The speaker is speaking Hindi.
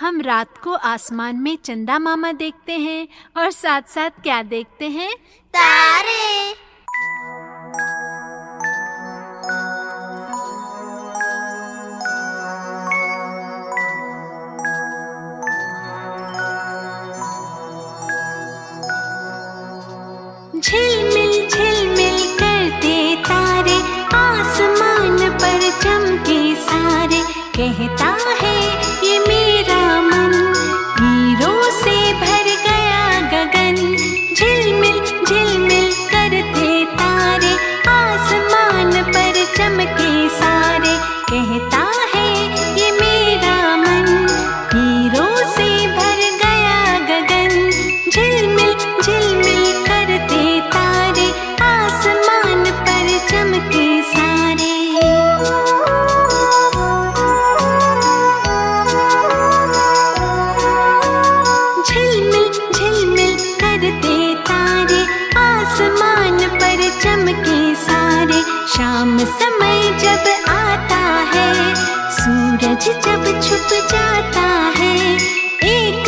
हम रात को आसमान में चंदा मामा देखते हैं और साथ साथ क्या देखते हैं? तारे। झिलमिल आसमान पर चमके सारे शाम समय जब आता है सूरज जब छुप जाता है एक